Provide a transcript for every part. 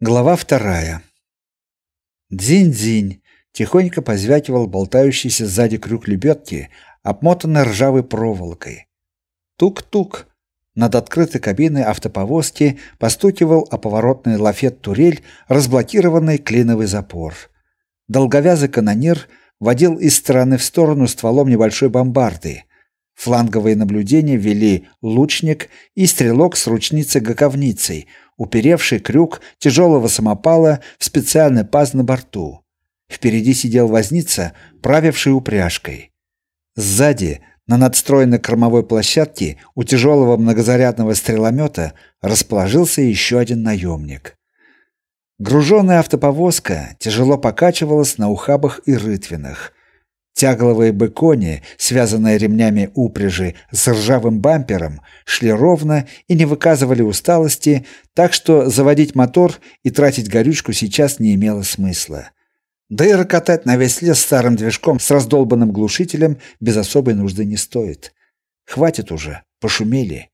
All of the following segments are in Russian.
Глава вторая. Дзинь-дзинь тихонько позвякивал болтающийся сзади крюк лебедки, обмотанный ржавой проволокой. Тук-тук. Над открытой кабиной автоповозки постукивал о поворотный лафет-турель, разблокированный клиновый запор. Долговязый канонир водил из стороны в сторону стволом небольшой бомбарды. Фланговые наблюдения вели лучник и стрелок с ручницей-гаковницей — уперевший крюк тяжелого самопала в специальный паз на борту. Впереди сидел возница, правивший упряжкой. Сзади, на надстроенной кормовой площадке у тяжелого многозарядного стреломета расположился еще один наемник. Груженная автоповозка тяжело покачивалась на ухабах и рытвинах. Тягловые быкони, связанные ремнями упряжи с ржавым бампером, шли ровно и не выказывали усталости, так что заводить мотор и тратить горючку сейчас не имело смысла. Да и рокотать на весь лес старым движком с раздолбанным глушителем без особой нужды не стоит. Хватит уже, пошумели.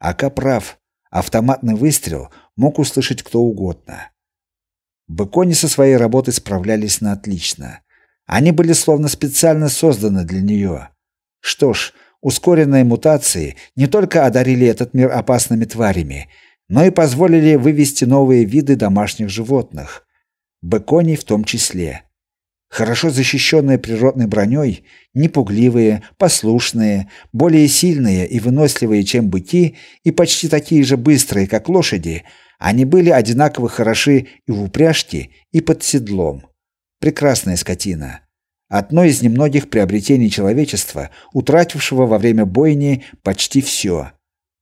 Ака прав, автоматный выстрел мог услышать кто угодно. Быкони со своей работой справлялись на отлично. Они были словно специально созданы для нее. Что ж, ускоренные мутации не только одарили этот мир опасными тварями, но и позволили вывести новые виды домашних животных, быконей в том числе. Хорошо защищенные природной броней, непугливые, послушные, более сильные и выносливые, чем быки, и почти такие же быстрые, как лошади, они были одинаково хороши и в упряжке, и под седлом. Прекрасная скотина. Одно из немногих приобретений человечества, утратившего во время бойни почти все.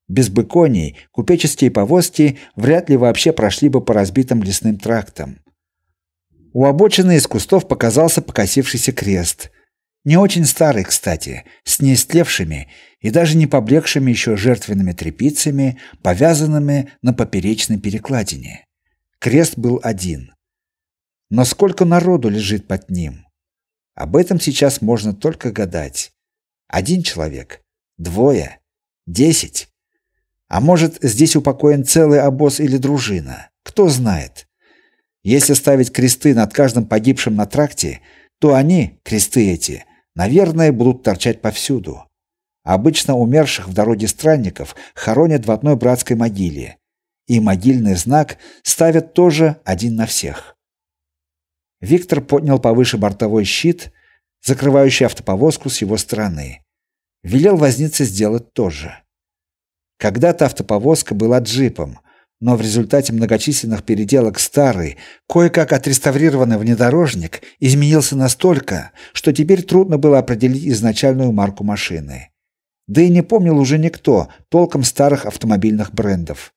Без быконей купеческие повозки вряд ли вообще прошли бы по разбитым лесным трактам. У обочины из кустов показался покосившийся крест. Не очень старый, кстати, с неистлевшими и даже не поблекшими еще жертвенными тряпицами, повязанными на поперечной перекладине. Крест был один. Но сколько народу лежит под ним? Об этом сейчас можно только гадать. Один человек, двое, десять. А может, здесь упокоен целый обоз или дружина? Кто знает. Если ставить кресты над каждым погибшим на тракте, то они, кресты эти, наверное, будут торчать повсюду. Обычно умерших в дороге странников хоронят в одной братской могиле, и могильный знак ставят тоже один на всех. Виктор поднял повыше бортовой щит, закрывающий автоповозку с его стороны. Велел вознице сделать то же. Когда-то автоповозка была джипом, но в результате многочисленных переделок старый, кое-как отреставрированный внедорожник изменился настолько, что теперь трудно было определить изначальную марку машины. Да и не помнил уже никто толком старых автомобильных брендов.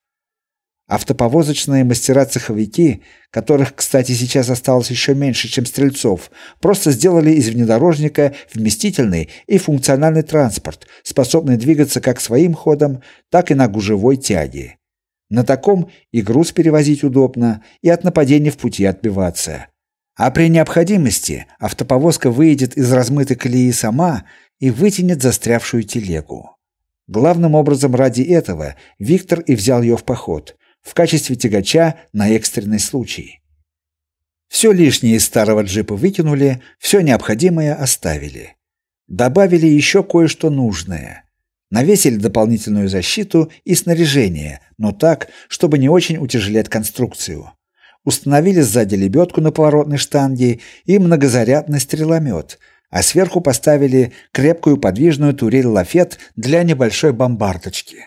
Автоповозочные мастера-цеховики, которых, кстати, сейчас осталось еще меньше, чем стрельцов, просто сделали из внедорожника вместительный и функциональный транспорт, способный двигаться как своим ходом, так и на гужевой тяге. На таком и груз перевозить удобно, и от нападений в пути отбиваться. А при необходимости автоповозка выйдет из размытой колеи сама и вытянет застрявшую телегу. Главным образом ради этого Виктор и взял ее в поход – в качестве тягача на экстренный случай. Все лишнее из старого джипа выкинули, все необходимое оставили. Добавили еще кое-что нужное. Навесили дополнительную защиту и снаряжение, но так, чтобы не очень утяжелять конструкцию. Установили сзади лебедку на поворотной штанге и многозарядный стреломет, а сверху поставили крепкую подвижную турель-лафет для небольшой бомбардочки.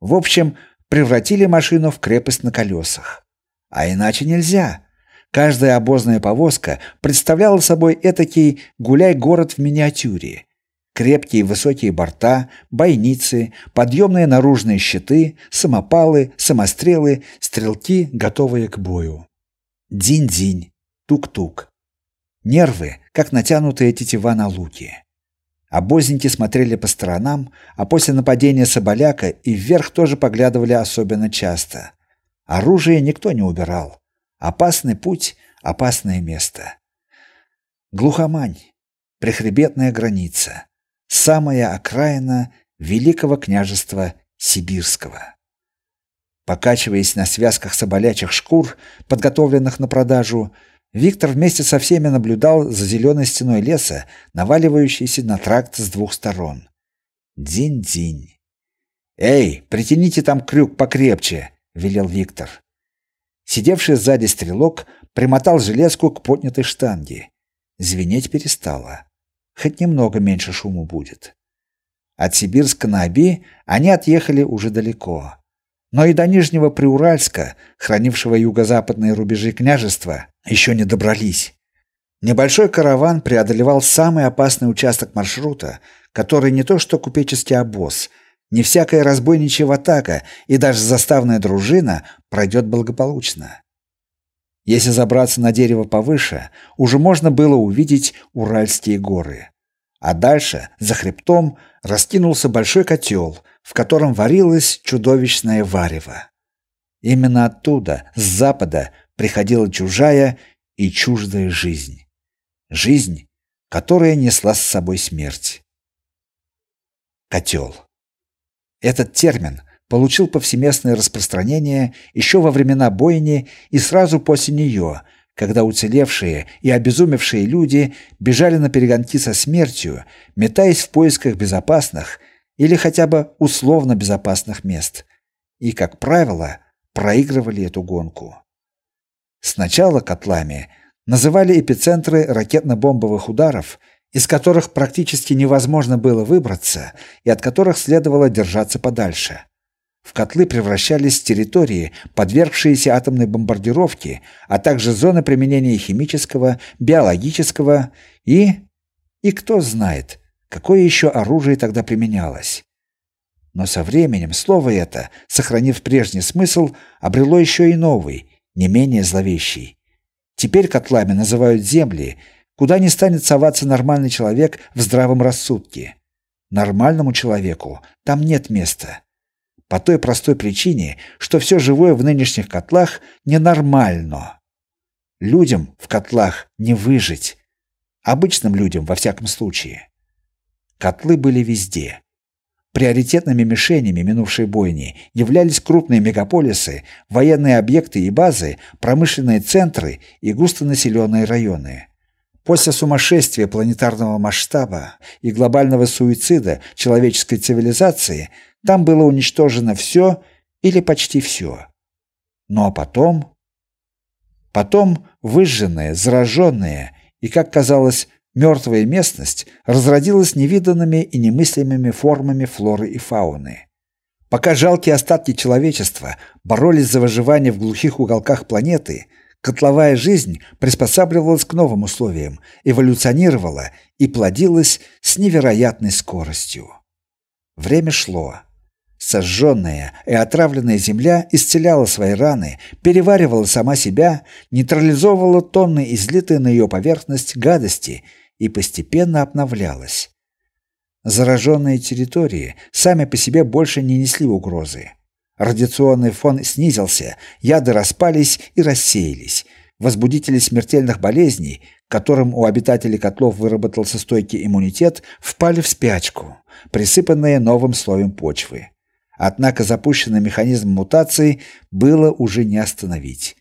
В общем, превратили машину в крепость на колесах. А иначе нельзя. Каждая обозная повозка представляла собой этакий гуляй-город в миниатюре. Крепкие высокие борта, бойницы, подъемные наружные щиты, самопалы, самострелы, стрелки, готовые к бою. Динь-динь, тук-тук. Нервы, как натянутые тетива на луке. Обозники смотрели по сторонам, а после нападения Соболяка и вверх тоже поглядывали особенно часто. Оружие никто не убирал. Опасный путь, опасное место. Глухомань, прихребетная граница, самая окраина Великого княжества Сибирского. Покачиваясь на связках соболячих шкур, подготовленных на продажу, Виктор вместе со всеми наблюдал за зеленой стеной леса, наваливающейся на тракт с двух сторон. День-день. «Эй, притяните там крюк покрепче!» — велел Виктор. Сидевший сзади стрелок примотал железку к поднятой штанге. Звенеть перестало. Хоть немного меньше шуму будет. От Сибирска на Оби они отъехали уже далеко. Но и до Нижнего Приуральска, хранившего юго-западные рубежи княжества, еще не добрались. Небольшой караван преодолевал самый опасный участок маршрута, который не то что купеческий обоз, не всякая разбойничья атака и даже заставная дружина пройдет благополучно. Если забраться на дерево повыше, уже можно было увидеть Уральские горы. А дальше, за хребтом, раскинулся большой котел, в котором варилось чудовищное варево. Именно оттуда, с запада, приходила чужая и чуждая жизнь. Жизнь, которая несла с собой смерть. Котел. Этот термин получил повсеместное распространение еще во времена бойни и сразу после нее, когда уцелевшие и обезумевшие люди бежали на перегонки со смертью, метаясь в поисках безопасных или хотя бы условно безопасных мест, и, как правило, проигрывали эту гонку. Сначала котлами называли эпицентры ракетно-бомбовых ударов – из которых практически невозможно было выбраться и от которых следовало держаться подальше. В котлы превращались территории, подвергшиеся атомной бомбардировке, а также зоны применения химического, биологического и... И кто знает, какое еще оружие тогда применялось. Но со временем слово это, сохранив прежний смысл, обрело еще и новый, не менее зловещий. Теперь котлами называют земли, Куда не станет соваться нормальный человек в здравом рассудке? Нормальному человеку там нет места. По той простой причине, что все живое в нынешних котлах ненормально. Людям в котлах не выжить. Обычным людям, во всяком случае. Котлы были везде. Приоритетными мишенями минувшей бойни являлись крупные мегаполисы, военные объекты и базы, промышленные центры и густонаселенные районы. После сумасшествия планетарного масштаба и глобального суицида человеческой цивилизации там было уничтожено все или почти все. Ну а потом... Потом выжженная, зараженная и, как казалось, мертвая местность разродилась невиданными и немыслимыми формами флоры и фауны. Пока жалкие остатки человечества боролись за выживание в глухих уголках планеты – Котловая жизнь приспосабливалась к новым условиям, эволюционировала и плодилась с невероятной скоростью. Время шло. Сожженная и отравленная земля исцеляла свои раны, переваривала сама себя, нейтрализовывала тонны излитые на ее поверхность гадости и постепенно обновлялась. Зараженные территории сами по себе больше не несли угрозы. Радиационный фон снизился, яды распались и рассеялись. Возбудители смертельных болезней, которым у обитателей котлов выработался стойкий иммунитет, впали в спячку, присыпанные новым слоем почвы. Однако запущенный механизм мутации было уже не остановить.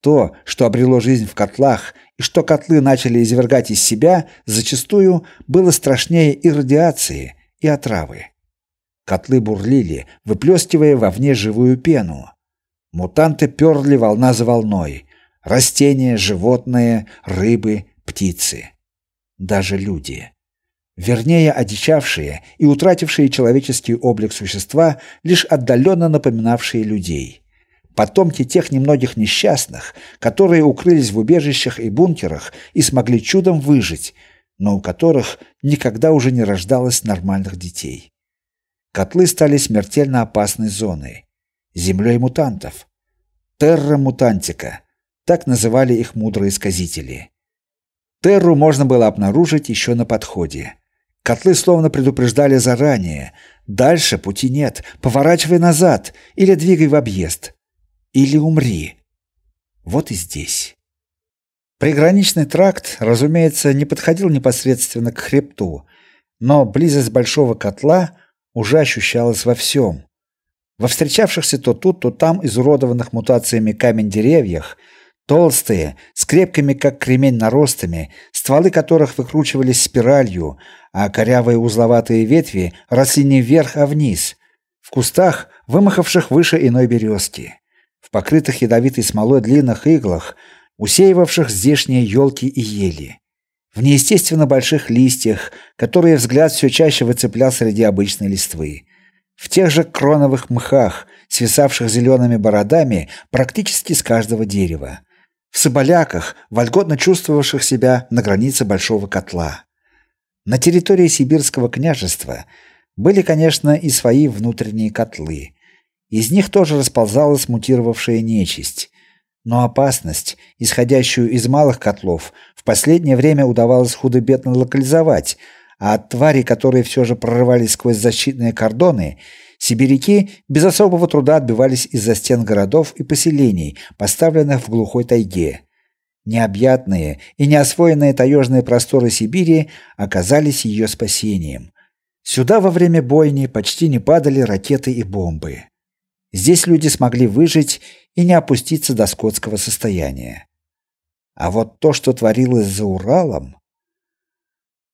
То, что обрело жизнь в котлах и что котлы начали извергать из себя, зачастую было страшнее и радиации, и отравы. Котлы бурлили, выплескивая вовне живую пену. Мутанты перли волна за волной. Растения, животные, рыбы, птицы. Даже люди. Вернее, одичавшие и утратившие человеческий облик существа, лишь отдаленно напоминавшие людей. Потомки тех немногих несчастных, которые укрылись в убежищах и бункерах и смогли чудом выжить, но у которых никогда уже не рождалось нормальных детей. Котлы стали смертельно опасной зоной. Землей мутантов. Терра мутантика. Так называли их мудрые сказители. Терру можно было обнаружить еще на подходе. Котлы словно предупреждали заранее. Дальше пути нет. Поворачивай назад или двигай в объезд. Или умри. Вот и здесь. Приграничный тракт, разумеется, не подходил непосредственно к хребту, но близость большого котла уже ощущалось во всем. Во встречавшихся то тут, то там изуродованных мутациями камень деревьях толстые, с крепкими как кремень наростами, стволы которых выкручивались спиралью, а корявые узловатые ветви росли не вверх, а вниз. В кустах, вымахавших выше иной березки, в покрытых ядовитой смолой длинных иглах, усеивавших здешние елки и ели в неестественно больших листьях, которые взгляд все чаще выцеплял среди обычной листвы, в тех же кроновых мхах, свисавших зелеными бородами практически с каждого дерева, в соболяках, вольготно чувствовавших себя на границе большого котла. На территории сибирского княжества были, конечно, и свои внутренние котлы. Из них тоже расползалась мутировавшая нечисть, но опасность, исходящую из малых котлов, в последнее время удавалось худо-бедно локализовать, а от тварей, которые все же прорывались сквозь защитные кордоны, сибиряки без особого труда отбивались из-за стен городов и поселений, поставленных в глухой тайге. Необъятные и неосвоенные таежные просторы Сибири оказались ее спасением. Сюда во время бойни почти не падали ракеты и бомбы. Здесь люди смогли выжить и не опуститься до скотского состояния. А вот то, что творилось за Уралом,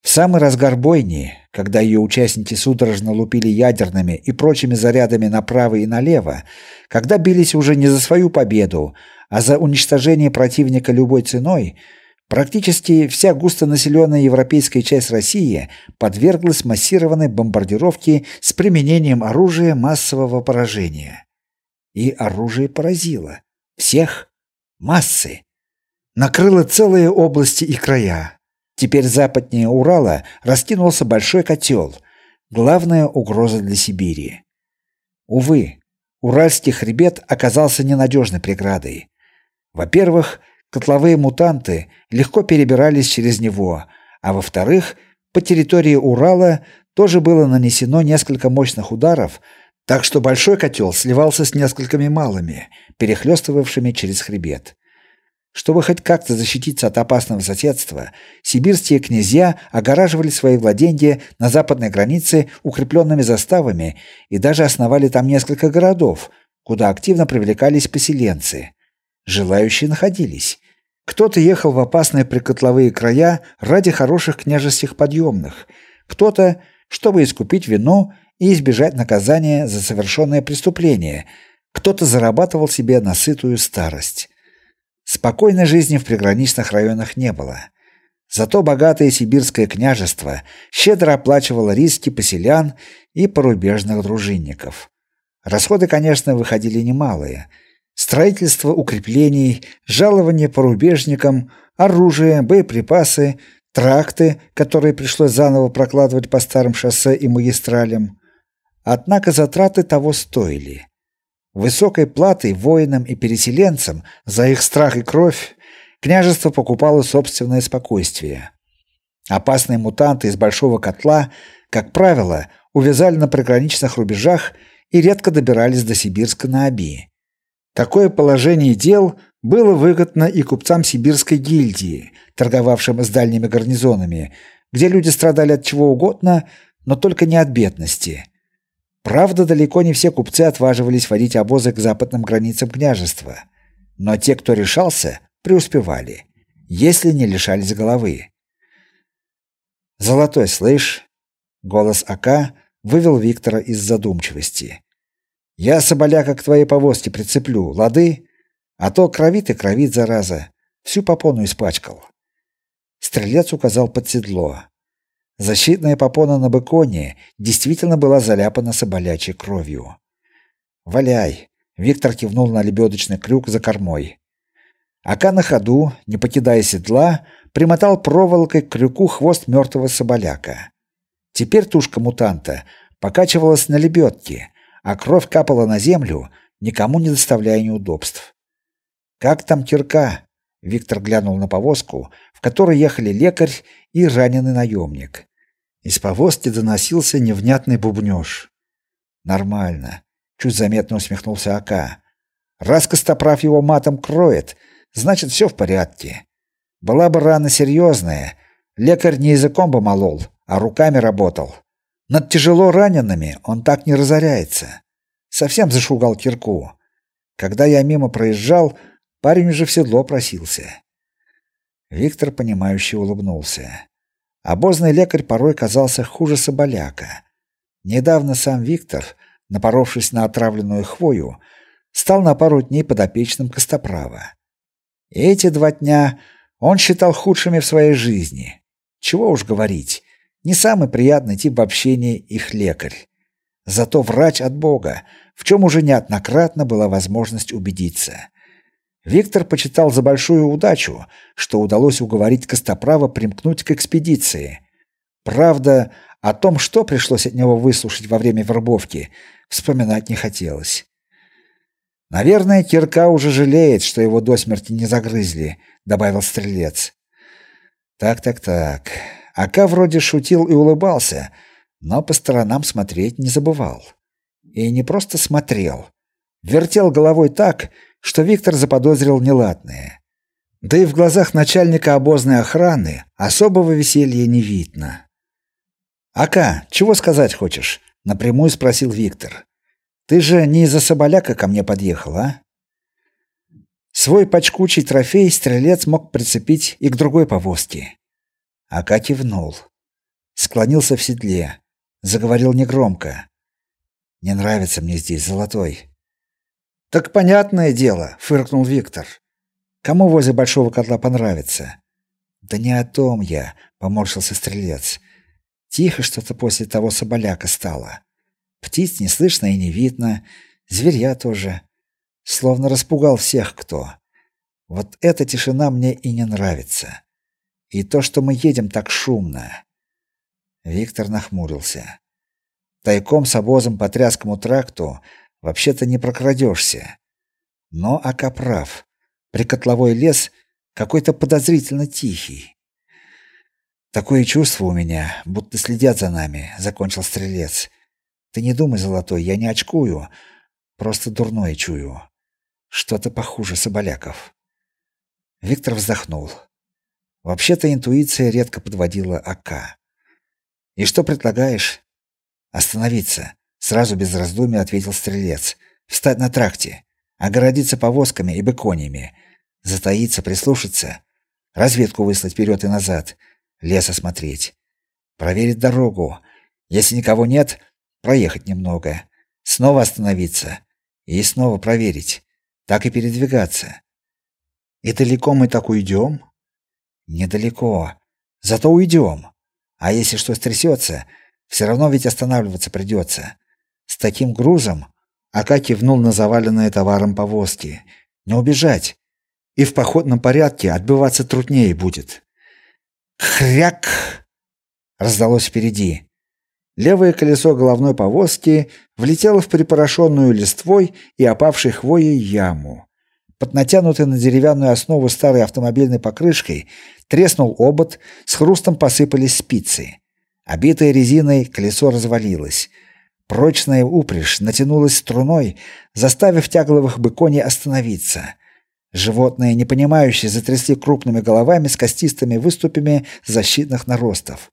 в самый разгар бойни, когда ее участники судорожно лупили ядерными и прочими зарядами направо и налево, когда бились уже не за свою победу, а за уничтожение противника любой ценой, практически вся густонаселенная европейская часть России подверглась массированной бомбардировке с применением оружия массового поражения. И оружие поразило. Всех. Массы. Накрыло целые области и края. Теперь западнее Урала раскинулся большой котел. Главная угроза для Сибири. Увы, Уральский хребет оказался ненадежной преградой. Во-первых, котловые мутанты легко перебирались через него, а во-вторых, по территории Урала тоже было нанесено несколько мощных ударов, так что большой котел сливался с несколькими малыми, перехлестывавшими через хребет. Чтобы хоть как-то защититься от опасного соседства, сибирские князья огораживали свои владения на западной границе укрепленными заставами и даже основали там несколько городов, куда активно привлекались поселенцы. Желающие находились. Кто-то ехал в опасные прикотловые края ради хороших княжеских подъемных, кто-то, чтобы искупить вину и избежать наказания за совершенное преступление. Кто-то зарабатывал себе на сытую старость. Спокойной жизни в приграничных районах не было. Зато богатое сибирское княжество щедро оплачивало риски поселян и порубежных дружинников. Расходы, конечно, выходили немалые. Строительство укреплений, жалование порубежникам, оружие, боеприпасы, тракты, которые пришлось заново прокладывать по старым шоссе и магистралям. Однако затраты того стоили. Высокой платой воинам и переселенцам за их страх и кровь княжество покупало собственное спокойствие. Опасные мутанты из большого котла, как правило, увязали на приграничных рубежах и редко добирались до Сибирска на Оби. Такое положение дел было выгодно и купцам сибирской гильдии, торговавшим с дальними гарнизонами, где люди страдали от чего угодно, но только не от бедности. Правда, далеко не все купцы отваживались водить обозы к западным границам княжества, но те, кто решался, преуспевали, если не лишались головы. Золотой, слышь? Голос Ака вывел Виктора из задумчивости. Я соболяка к твоей повозке прицеплю, лады? А то кровит и кровит зараза, всю попону испачкал. Стрелец указал под седло. Защитная попона на быконе действительно была заляпана соболячьей кровью. «Валяй!» — Виктор кивнул на лебедочный крюк за кормой. Ака на ходу, не покидая седла, примотал проволокой к крюку хвост мертвого соболяка. Теперь тушка мутанта покачивалась на лебедке, а кровь капала на землю, никому не доставляя неудобств. «Как там кирка?» Виктор глянул на повозку, в которой ехали лекарь и раненый наемник. Из повозки доносился невнятный бубнёж. Нормально, чуть заметно усмехнулся Ака. Раз Костоправ его матом кроет, значит, все в порядке. Была бы рана серьезная, лекарь не языком бы молол, а руками работал. Над тяжело ранеными он так не разоряется. Совсем зашугал кирку. Когда я мимо проезжал, парень уже в седло просился. Виктор понимающе улыбнулся. Обозный лекарь порой казался хуже соболяка. Недавно сам Виктор, напоровшись на отравленную хвою, стал на пару дней подопечным Костоправа. И эти два дня он считал худшими в своей жизни. Чего уж говорить, не самый приятный тип общения их лекарь. Зато врач от Бога, в чем уже неоднократно была возможность убедиться. Виктор почитал за большую удачу, что удалось уговорить Костоправа примкнуть к экспедиции. Правда, о том, что пришлось от него выслушать во время вербовки, вспоминать не хотелось. Наверное, Кирка уже жалеет, что его до смерти не загрызли, добавил стрелец. Так, так, так. Ака вроде шутил и улыбался, но по сторонам смотреть не забывал. И не просто смотрел, вертел головой так, что Виктор заподозрил неладное. Да и в глазах начальника обозной охраны особого веселья не видно. «Ака, чего сказать хочешь?» — напрямую спросил Виктор. «Ты же не из-за соболяка ко мне подъехал, а?» Свой почкучий трофей стрелец мог прицепить и к другой повозке. Ака кивнул. Склонился в седле. Заговорил негромко. «Не нравится мне здесь, Золотой». «Так понятное дело», — фыркнул Виктор. «Кому возле большого котла понравится?» «Да не о том я», — поморщился стрелец. «Тихо что-то после того соболяка стало. Птиц не слышно и не видно, зверя тоже. Словно распугал всех кто. Вот эта тишина мне и не нравится. И то, что мы едем так шумно. Виктор нахмурился. Тайком с обозом по тряскому тракту вообще-то не прокрадешься. Но Ака прав. Прикотловой лес какой-то подозрительно тихий. Такое чувство у меня, будто следят за нами, закончил стрелец. Ты не думай, золотой, я не очкую, просто дурное чую. Что-то похуже соболяков. Виктор вздохнул. Вообще-то интуиция редко подводила АК. И что предлагаешь? Остановиться, сразу без раздумий ответил стрелец. Встать на тракте, огородиться повозками и быконьями, затаиться, прислушаться, разведку выслать вперед и назад, лес осмотреть, проверить дорогу. Если никого нет, проехать немного, снова остановиться и снова проверить так и передвигаться. И далеко мы так уйдем? Недалеко. Зато уйдем. А если что стрясется, все равно ведь останавливаться придется. С таким грузом Ака кивнул на заваленные товаром повозки. Не убежать. И в походном порядке отбиваться труднее будет. Хряк! Раздалось впереди. Левое колесо головной повозки влетело в припорошенную листвой и опавшей хвоей яму. Под натянутой на деревянную основу старой автомобильной покрышкой треснул обод, с хрустом посыпались спицы. Обитое резиной колесо развалилось. Прочная упряжь натянулась струной, заставив тягловых быконей остановиться. Животные, непонимающие, затрясли крупными головами с костистыми выступами защитных наростов.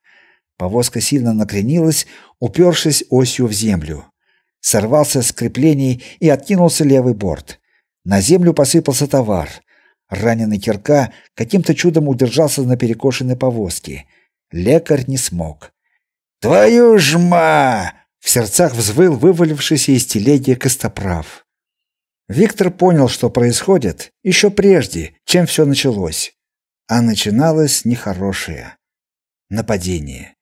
Повозка сильно накренилась, упершись осью в землю. Сорвался с креплений и откинулся левый борт. На землю посыпался товар. Раненый Кирка каким-то чудом удержался на перекошенной повозке. Лекарь не смог. «Твою ж ма!» — в сердцах взвыл вывалившийся из телеги Костоправ. Виктор понял, что происходит, еще прежде, чем все началось. А начиналось нехорошее. Нападение.